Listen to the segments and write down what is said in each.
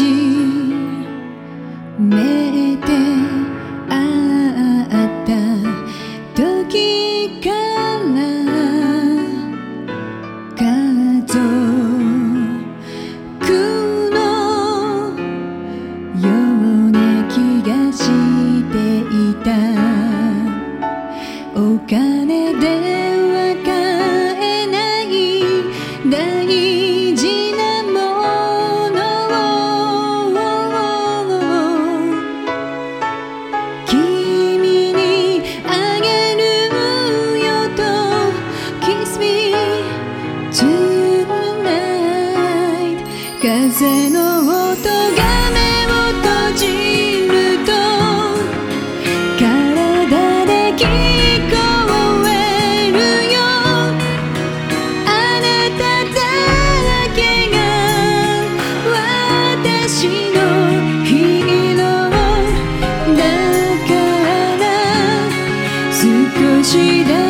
простить. 你的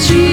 Jesus.